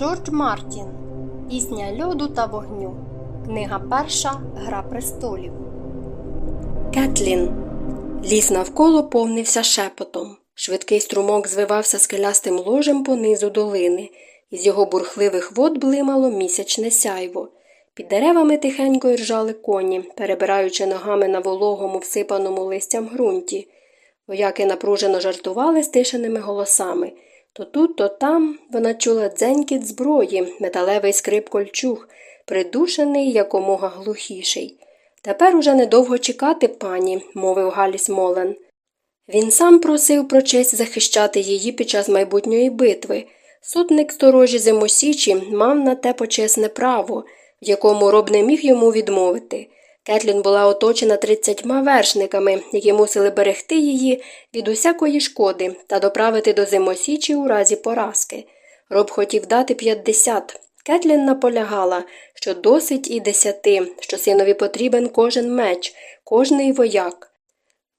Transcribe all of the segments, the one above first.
Джордж Мартін Пісня льоду та вогню. Книга перша Гра престолів. Кетлін. Ліс навколо повнився шепотом. Швидкий струмок звивався скелястим ложем понизу долини, із його бурхливих вод блимало місячне сяйво. Під деревами тихенько іржали коні, перебираючи ногами на вологому, всипаному листям ґрунті. Вояки напружено жартували стишеними голосами. То тут, то там вона чула дзенькіт зброї, металевий скрип кольчуг, придушений якомога глухіший. Тепер уже недовго чекати, пані, мовив Галіс Молен. Він сам просив про честь захищати її під час майбутньої битви. Сотник сторожі зимосічі мав на те почесне право, в якому роб не міг йому відмовити. Кетлін була оточена тридцятьма вершниками, які мусили берегти її від усякої шкоди та доправити до зимосічі у разі поразки. Роб хотів дати п'ятдесят. Кетлін наполягала, що досить і десяти, що синові потрібен кожен меч, кожний вояк.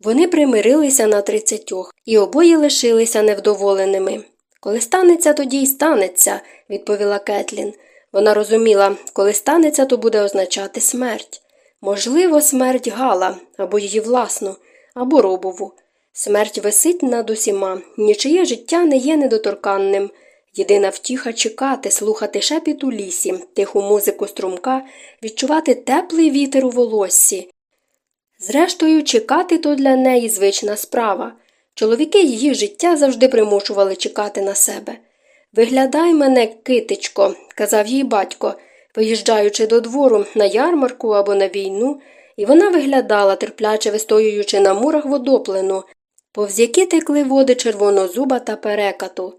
Вони примирилися на тридцятьох і обоє лишилися невдоволеними. Коли станеться, тоді й станеться, відповіла Кетлін. Вона розуміла, коли станеться, то буде означати смерть. Можливо, смерть Гала, або її власну, або робову. Смерть висить над усіма, нічиє життя не є недоторканним. Єдина втіха чекати, слухати шепіт у лісі, тиху музику струмка, відчувати теплий вітер у волоссі. Зрештою, чекати то для неї звична справа. Чоловіки її життя завжди примушували чекати на себе. Виглядай мене, китечко, казав їй батько, виїжджаючи до двору на ярмарку або на війну, і вона виглядала, терпляче вистоюючи на мурах водоплену, повз які текли води червонозуба та перекату.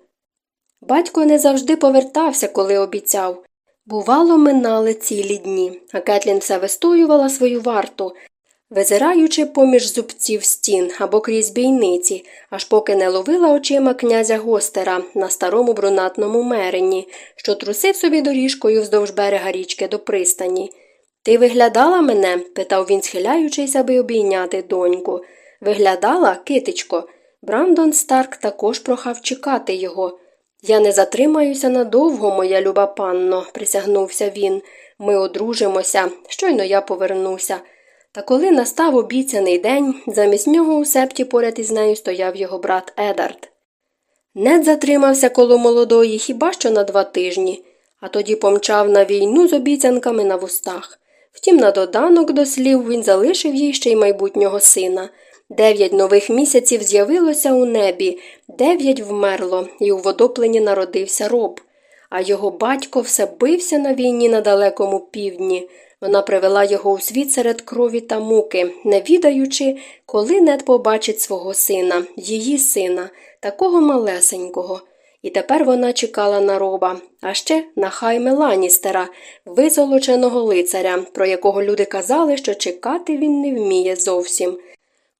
Батько не завжди повертався, коли обіцяв. Бувало, минали цілі дні, а Кетлін все вистоювала свою варту, визираючи поміж зубців стін або крізь бійниці, аж поки не ловила очима князя гостера на старому брунатному мерені, що трусив собі доріжкою вздовж берега річки до пристані. Ти виглядала мене? питав він, схиляючись, аби обійняти доньку. Виглядала, китечко. Брандон Старк також прохав чекати його. Я не затримаюся надовго, моя люба панно, присягнувся він. Ми одружимося, щойно я повернуся. Та коли настав обіцяний день, замість нього у септі поряд із нею стояв його брат Едард. Нед затримався коло молодої хіба що на два тижні, а тоді помчав на війну з обіцянками на вустах. Втім, на доданок до слів він залишив їй ще й майбутнього сина. Дев'ять нових місяців з'явилося у небі, дев'ять вмерло, і у водоплені народився роб. А його батько все бився на війні на далекому півдні. Вона привела його у світ серед крові та муки, не відаючи, коли нед побачить свого сина, її сина, такого малесенького. І тепер вона чекала на роба, а ще на хайме Ланістера, визолоченого лицаря, про якого люди казали, що чекати він не вміє зовсім.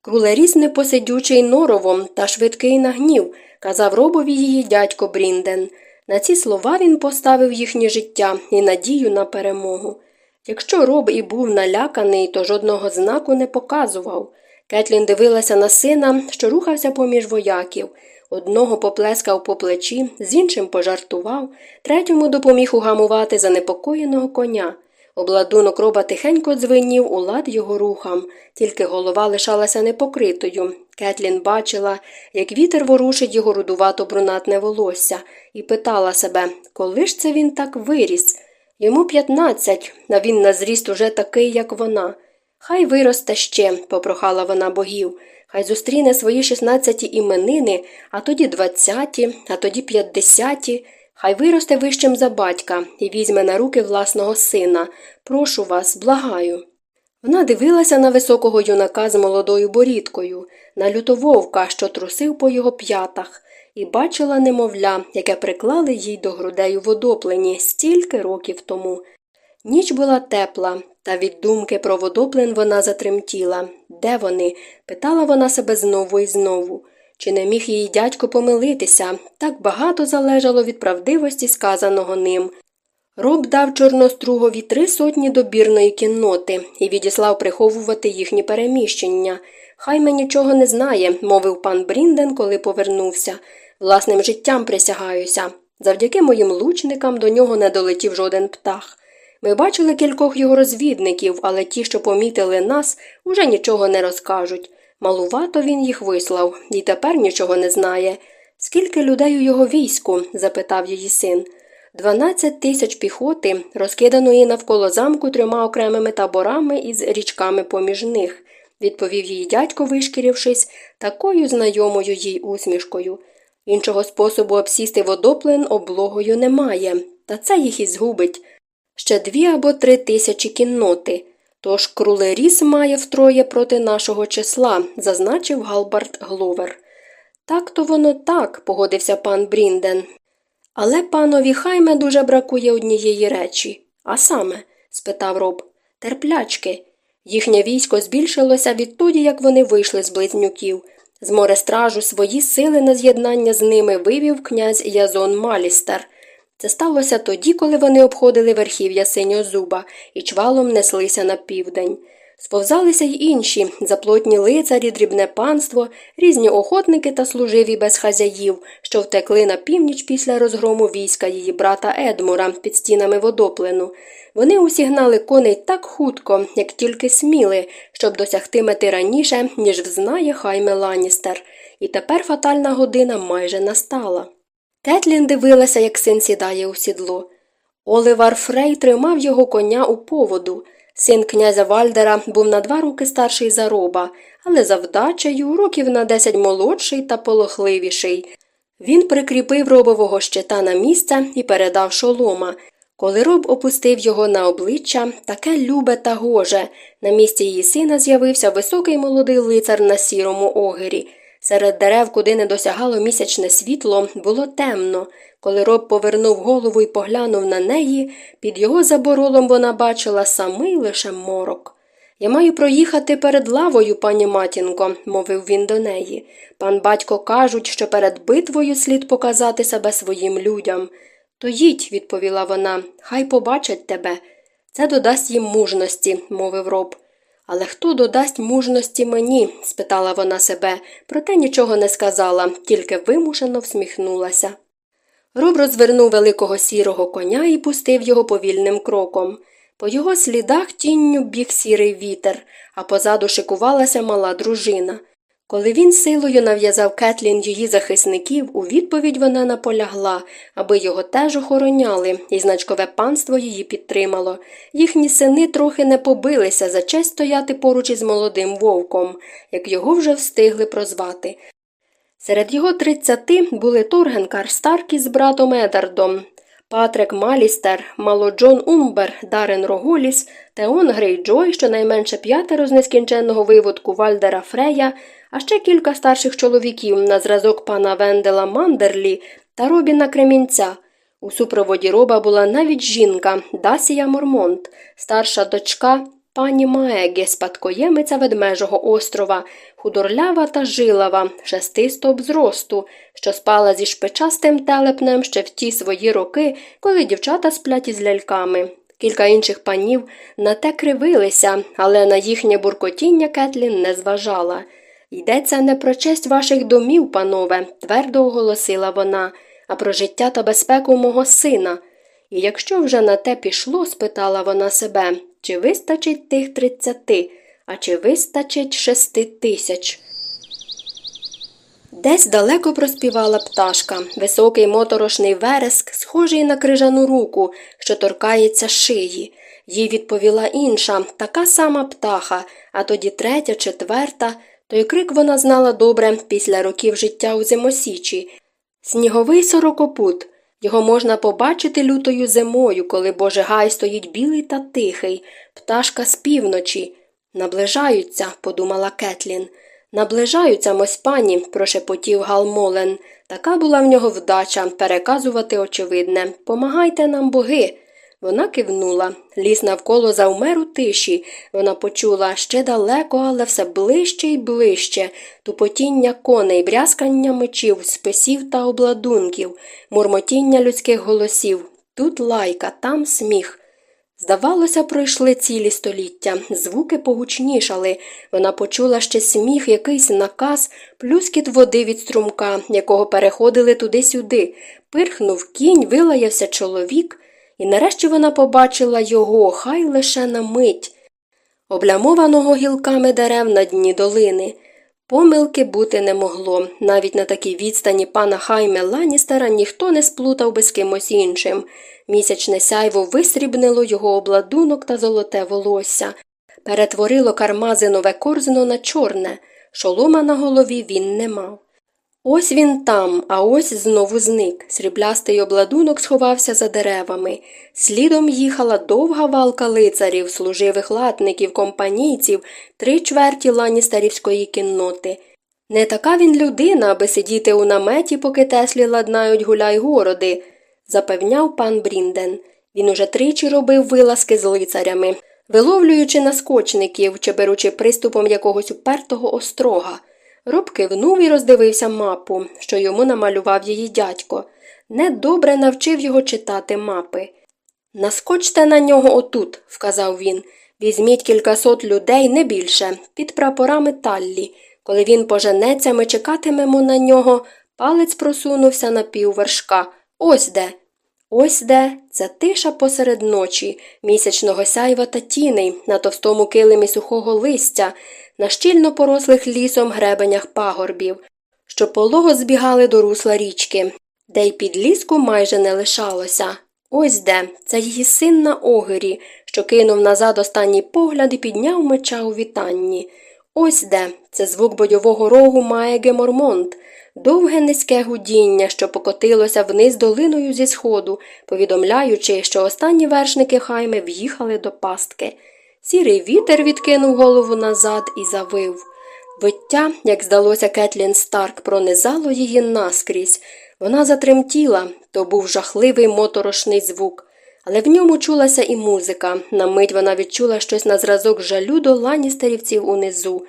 Крулеріс непосидючий норовом та швидкий на гнів, казав робові її дядько Брінден. На ці слова він поставив їхнє життя і надію на перемогу. Якщо роб і був наляканий, то жодного знаку не показував. Кетлін дивилася на сина, що рухався поміж вояків. Одного поплескав по плечі, з іншим пожартував, третьому допоміг угамувати занепокоєного коня. Обладунок роба тихенько дзвенів у лад його рухам, тільки голова лишалася непокритою. Кетлін бачила, як вітер ворушить його рудувато брунатне волосся, і питала себе, коли ж це він так виріс? Йому п'ятнадцять, а він на зріст уже такий, як вона. Хай виросте ще, попрохала вона богів, хай зустріне свої шістнадцяті іменини, а тоді двадцяті, а тоді п'ятдесяті. Хай виросте вищим за батька і візьме на руки власного сина. Прошу вас, благаю. Вона дивилася на високого юнака з молодою борідкою, на лютововка, що трусив по його п'ятах, і бачила немовля, яке приклали їй до грудей у водоплені стільки років тому. Ніч була тепла, та від думки про водоплен вона затремтіла. Де вони? питала вона себе знову і знову. Чи не міг її дядько помилитися? Так багато залежало від правдивості сказаного ним. Роб дав чорностругові три сотні добірної кінноти і відіслав приховувати їхні переміщення. Хай ми нічого не знає, мовив пан Брінден, коли повернувся. Власним життям присягаюся. Завдяки моїм лучникам до нього не долетів жоден птах. Ми бачили кількох його розвідників, але ті, що помітили нас, уже нічого не розкажуть. Малувато він їх вислав і тепер нічого не знає. Скільки людей у його війську? запитав її син. Дванадцять тисяч піхоти, розкиданої навколо замку трьома окремими таборами із річками поміж них, відповів її дядько, вишкірившись, такою знайомою їй усмішкою. Іншого способу обсісти водоплен облогою немає, та це їх і згубить. Ще дві або три тисячі кінноти. Тож крулеріс має втроє проти нашого числа, зазначив Галбард Гловер. Так то воно так, погодився пан Брінден. Але панові хайме дуже бракує однієї речі. А саме? спитав роб, терплячки. Їхнє військо збільшилося відтоді, як вони вийшли з близнюків. З морестражу свої сили на з'єднання з ними вивів князь Язон Малістер. Це сталося тоді, коли вони обходили верхів'я синьозуба і чвалом неслися на південь. Сповзалися й інші заплотні лицарі, дрібне панство, різні охотники та служиві без хазяїв, що втекли на північ після розгрому війська її брата Едмура під стінами водоплену. Вони усі гнали коней так хутко, як тільки сміли, щоб досягти мети раніше, ніж взнає Хайме Ланістер. І тепер фатальна година майже настала. Кетлін дивилася, як син сідає у сідло. Оливар Фрей тримав його коня у поводу. Син князя Вальдера був на два роки старший за роба, але за вдачею років на десять молодший та полохливіший. Він прикріпив робового щита на місце і передав шолома. Коли роб опустив його на обличчя, таке любе та гоже, на місці її сина з'явився високий молодий лицар на сірому огері. Серед дерев, куди не досягало місячне світло, було темно. Коли роб повернув голову і поглянув на неї, під його заборолом вона бачила самий лише морок. Я маю проїхати перед лавою, пані матінко, мовив він до неї. Пан батько кажуть, що перед битвою слід показати себе своїм людям. То їдь, відповіла вона, хай побачать тебе. Це додасть їм мужності, мовив роб. Але хто додасть мужності мені? спитала вона себе, проте нічого не сказала, тільки вимушено всміхнулася. Роб розвернув великого сірого коня і пустив його повільним кроком. По його слідах тінню біг сірий вітер, а позаду шикувалася мала дружина. Коли він силою нав'язав Кетлін її захисників, у відповідь вона наполягла, аби його теж охороняли, і значкове панство її підтримало. Їхні сини трохи не побилися за честь стояти поруч із молодим вовком, як його вже встигли прозвати. Серед його тридцяти були Торген Карстарк із братом Едардом, Патрик Малістер, Мало Джон Умбер, Дарен Роголіс, Теон Грейджой, щонайменше п'ятеро з нескінченного виводку Вальдера Фрея, а ще кілька старших чоловіків на зразок пана Вендела Мандерлі та Робіна Кремінця. У супроводі роба була навіть жінка Дасія Мормонт, старша дочка пані Маегі, спадкоємиця ведмежого острова, худорлява та жилава, шестистоб зросту, що спала зі шпичастим телепнем ще в ті свої роки, коли дівчата сплять із ляльками. Кілька інших панів на те кривилися, але на їхнє буркотіння Кетлін не зважала. Йдеться не про честь ваших домів, панове, твердо оголосила вона, а про життя та безпеку мого сина. І якщо вже на те пішло, спитала вона себе, чи вистачить тих тридцяти, а чи вистачить шести тисяч. Десь далеко проспівала пташка, високий моторошний вереск, схожий на крижану руку, що торкається шиї. Їй відповіла інша, така сама птаха, а тоді третя, четверта. Той крик вона знала добре після років життя у зимосічі. Сніговий сорокопут. Його можна побачити лютою зимою, коли Боже гай стоїть білий та тихий, пташка з півночі. Наближаються, подумала Кетлін. Наближаються мось пані, прошепотів Галмолен. Така була в нього вдача переказувати очевидне. Помагайте нам, боги. Вона кивнула. Ліс навколо завмер у тиші. Вона почула ще далеко, але все ближче і ближче тупотіння коней, брязкання мечів, списів та обладунків, мурмотіння людських голосів. Тут лайка, там сміх. Здавалося, пройшли цілі століття, звуки погучнішали. Вона почула ще сміх, якийсь наказ, плюскіт води від струмка, якого переходили туди-сюди. Пирхнув кінь, вилаявся чоловік, і нарешті вона побачила його, хай лише на мить, облямованого гілками дерев на дні долини. Помилки бути не могло. Навіть на такій відстані пана Хайме Ланістера ніхто не сплутав би з кимось іншим. Місячне сяйво висрібнило його обладунок та золоте волосся, перетворило кармазинове корзино на чорне, шолома на голові він не мав. Ось він там, а ось знову зник. Сріблястий обладунок сховався за деревами. Слідом їхала довга валка лицарів, служивих латників, компанійців, три чверті ланістарівської кінноти. Не така він людина, аби сидіти у наметі, поки Теслі ладнають гуляй городи, запевняв пан Брінден. Він уже тричі робив вилазки з лицарями, виловлюючи наскочників чи беручи приступом якогось упертого острога. Роб кивнув і роздивився мапу, що йому намалював її дядько. Недобре навчив його читати мапи. Наскочте на нього отут, вказав він. Візьміть кількасот людей, не більше, під прапорами таллі. Коли він поженеться, ми чекатимемо на нього. Палець просунувся на піввершка. Ось де. Ось де це тиша посеред ночі, місячного сяйва та тіней, на товстому килимі сухого листя, на щільно порослих лісом гребенях пагорбів, що полого збігали до русла річки, де й під ліску майже не лишалося. Ось де це її син на огирі, що кинув назад останній погляд і підняв меча у вітанні. Ось де це звук бойового рогу має Гемормонт, довге низьке гудіння, що покотилося вниз долиною зі сходу, повідомляючи, що останні вершники хайми в'їхали до пастки. Сірий вітер відкинув голову назад і завив. Виття, як здалося, Кетлін Старк пронизало її наскрізь. Вона затремтіла, то був жахливий моторошний звук. Але в ньому чулася і музика. На мить вона відчула щось на зразок жалю до ланістерівців унизу.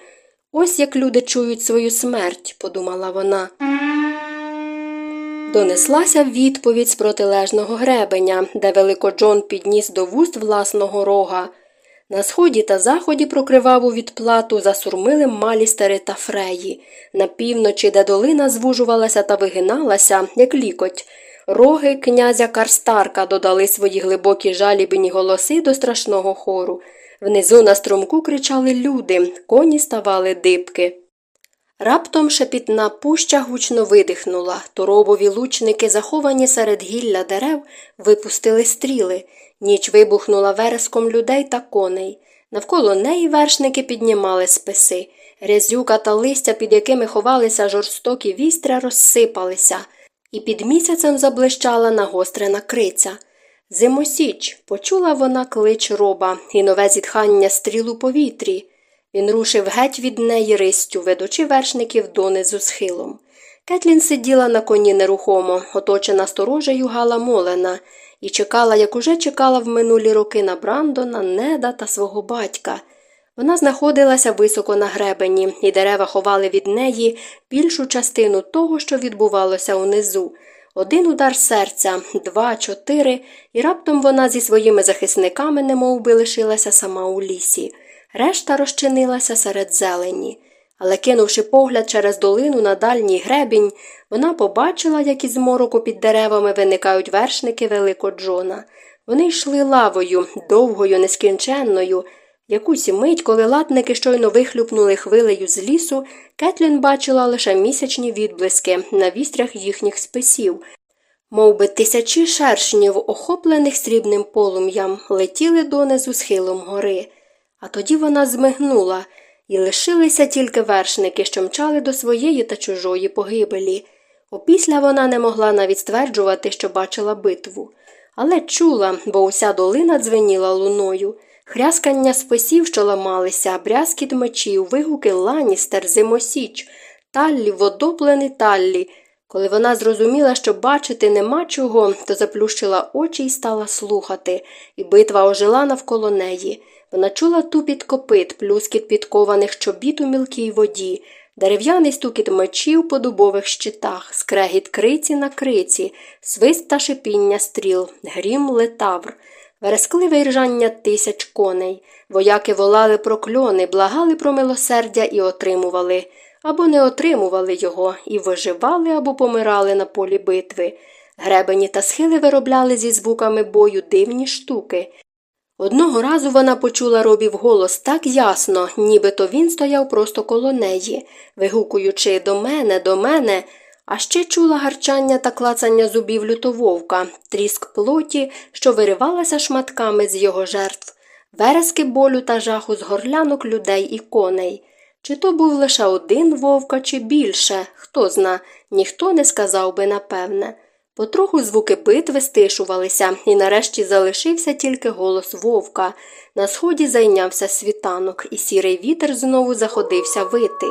Ось як люди чують свою смерть, подумала вона. Донеслася відповідь з протилежного гребеня, де великоджон підніс до вуст власного рога. На сході та заході про криваву відплату засурмили малістери та фреї, на півночі, де долина звужувалася та вигиналася, як лікоть. Роги князя Карстарка додали свої глибокі жалібні голоси до страшного хору. Внизу на струмку кричали люди, коні ставали дибки. Раптом шепітна пуща гучно видихнула, торобові лучники, заховані серед гілля дерев, випустили стріли. Ніч вибухнула вереском людей та коней. Навколо неї вершники піднімали списи. Рязюка та листя, під якими ховалися жорстокі вістря, розсипалися, і під місяцем заблищала нагострена криця. Зимосіч, почула вона клич роба і нове зітхання стріл у повітрі. Він рушив геть від неї ристю, ведучи вершників донизу схилом. Кетлін сиділа на коні нерухомо, оточена сторожею Гала Молена, і чекала, як уже чекала в минулі роки на Брандона, неда та свого батька. Вона знаходилася високо на гребені, і дерева ховали від неї більшу частину того, що відбувалося унизу. Один удар серця, два, чотири, і раптом вона зі своїми захисниками немов би лишилася сама у лісі. Решта розчинилася серед зелені. Але, кинувши погляд через долину на дальній гребінь, вона побачила, як із мороку під деревами виникають вершники Великоджона. Вони йшли лавою, довгою, нескінченною. Якусь мить, коли латники щойно вихлюпнули хвилею з лісу, Кетлін бачила лише місячні відблиски на вістрях їхніх списів. Мов би тисячі шершнів, охоплених срібним полум'ям, летіли донизу схилом гори. А тоді вона змигнула, і лишилися тільки вершники, що мчали до своєї та чужої погибелі. Опісля вона не могла навіть стверджувати, що бачила битву. Але чула, бо уся долина дзвеніла луною. Хряскання списів, що ламалися, брязкіт мечів, вигуки ланістер, зимосіч, таллі, водоплени таллі. Коли вона зрозуміла, що бачити нема чого, то заплющила очі і стала слухати, і битва ожила навколо неї. Вона чула тупіт копит, плюскіт підкованих чобіт у мілкій воді, дерев'яний стукіт мечів по дубових щитах, скрегіт криці на криці, свист та шипіння стріл, грім летавр. верескливе ржання тисяч коней. Вояки волали про кльони, благали про милосердя і отримували, або не отримували його, і виживали або помирали на полі битви. Гребені та схили виробляли зі звуками бою дивні штуки. Одного разу вона почула робів голос так ясно, нібито він стояв просто коло неї, вигукуючи до мене, до мене, а ще чула гарчання та клацання зубів лютововка, тріск плоті, що виривалася шматками з його жертв, верески болю та жаху з горлянок людей і коней. Чи то був лише один вовка, чи більше, хто зна, ніхто не сказав би напевне. Потроху звуки битви стишувалися, і нарешті залишився тільки голос вовка. На сході зайнявся світанок, і сірий вітер знову заходився вити.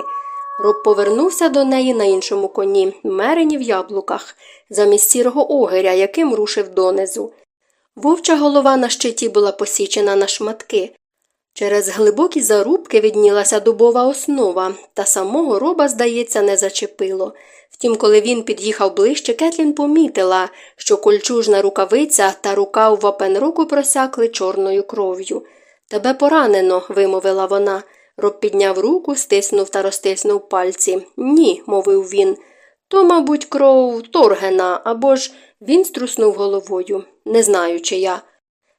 Роб повернувся до неї на іншому коні, мерені в яблуках, замість сірого огиря, яким рушив донизу. Вовча голова на щиті була посічена на шматки. Через глибокі зарубки віднілася дубова основа, та самого роба, здається, не зачепило. Втім, коли він під'їхав ближче, Кетлін помітила, що кольчужна рукавиця та рука у вапенруку просякли чорною кров'ю. Тебе поранено, вимовила вона. Роб підняв руку, стиснув та розтиснув пальці. Ні, мовив він. То, мабуть, кров торгена, або ж він струснув головою. Не знаю, чия.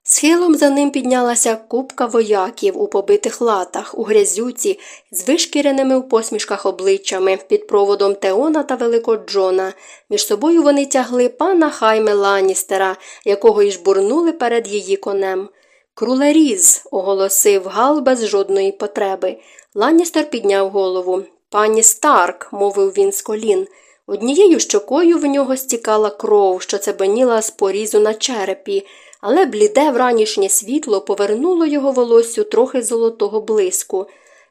Схилом за ним піднялася купка вояків у побитих латах, у грязюці, з вишкіреними у посмішках обличчями, під проводом Теона та Великого Джона. Між собою вони тягли пана Хайме Ланістера, якого й жбурнули перед її конем. Крулеріз, оголосив Гал без жодної потреби. Ланністер підняв голову. Пані Старк, мовив він з колін. Однією щокою в нього стікала кров, що цебеніла з порізу на черепі але бліде вранішнє світло повернуло його волоссю трохи золотого блиску.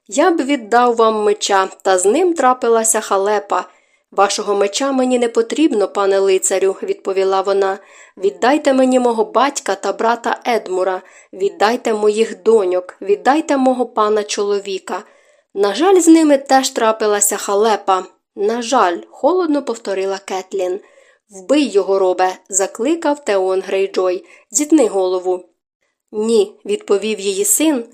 Я б віддав вам меча, та з ним трапилася халепа. Вашого меча мені не потрібно, пане лицарю, відповіла вона. Віддайте мені мого батька та брата Едмура, віддайте моїх доньок, віддайте мого пана чоловіка. На жаль, з ними теж трапилася халепа. На жаль, холодно повторила Кетлін. Вбий його, робе, закликав Теон Грейджой. Зітни голову. Ні, відповів її син,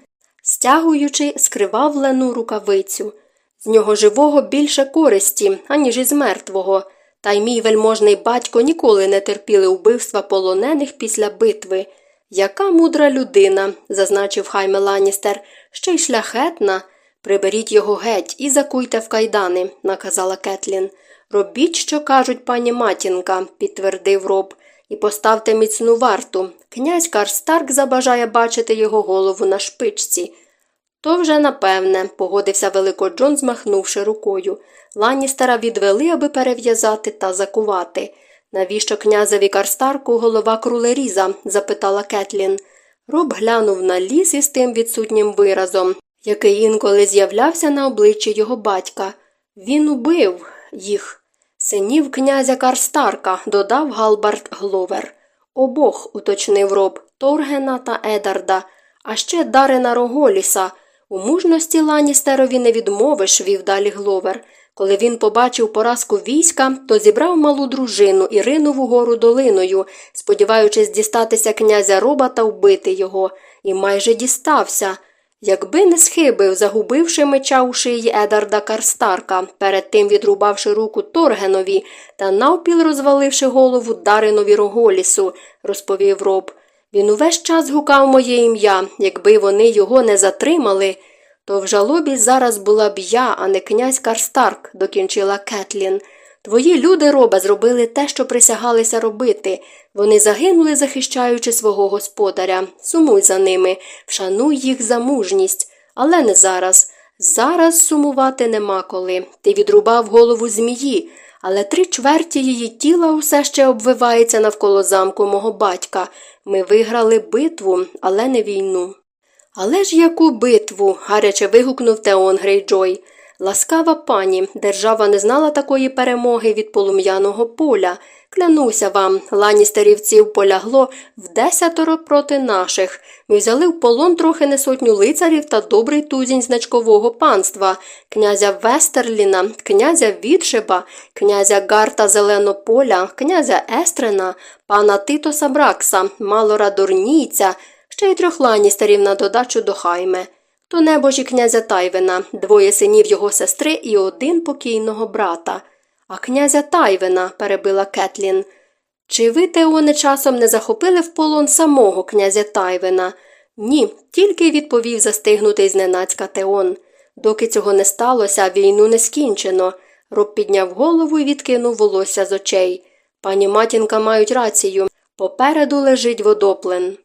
стягуючи скривавлену рукавицю. З нього живого більше користі, аніж із мертвого. Та й мій вельможний батько ніколи не терпіли вбивства полонених після битви. Яка мудра людина, зазначив Хайме Ланістер, ще й шляхетна. Приберіть його геть і закуйте в кайдани, наказала Кетлін. Робіть, що кажуть пані матінка, підтвердив роб, і поставте міцну варту. Князь Карстарк забажає бачити його голову на шпичці. То вже напевне, погодився Велико Джон, змахнувши рукою. Ланністера відвели, аби перев'язати та закувати. Навіщо князеві Карстарку голова крулеріза? запитала Кетлін. Роб глянув на ліс із тим відсутнім виразом, який інколи з'являвся на обличчі його батька. Він убив їх. Синів князя Карстарка, додав Галбард Гловер. Обох, уточнив Роб, Торгена та Едарда, а ще Дарена Роголіса. У мужності Ланістерові не відмовиш, вів далі Гловер. Коли він побачив поразку війська, то зібрав малу дружину і ринув угору долиною, сподіваючись дістатися князя Роба та вбити його, і майже дістався. Якби не схибив, загубивши меча у шиї Едарда Карстарка, перед тим відрубавши руку Торгенові та навпіл розваливши голову Даринові Роголісу, розповів роб. Він увесь час гукав моє ім'я, якби вони його не затримали, то в жалобі зараз була б я, а не князь Карстарк, докінчила Кетлін. Твої люди, робе, зробили те, що присягалися робити. Вони загинули, захищаючи свого господаря. Сумуй за ними, вшануй їх за мужність. Але не зараз. Зараз сумувати нема коли. Ти відрубав голову змії, але три чверті її тіла усе ще обвивається навколо замку мого батька. Ми виграли битву, але не війну. Але ж яку битву? гаряче вигукнув Теон Грейджой. Ласкава пані, держава не знала такої перемоги від полум'яного поля. Клянуся вам, ланістерівців полягло в десятеро проти наших. Ми взяли в полон трохи не сотню лицарів та добрий тузінь значкового панства, князя Вестерліна, князя Відшеба, князя Гарта Зеленополя, князя Естрена, пана Титоса Бракса, малора Дорнійця, ще й трьох ланістерів на додачу до хайме. То небожі князя Тайвена, двоє синів його сестри і один покійного брата. А князя Тайвена, перебила Кетлін. Чи ви, Теоне, часом не захопили в полон самого князя Тайвена? Ні, тільки відповів застигнутий зненацька Теон. Доки цього не сталося, війну не скінчено. Роб підняв голову і відкинув волосся з очей. Пані матінка мають рацію. Попереду лежить водоплен.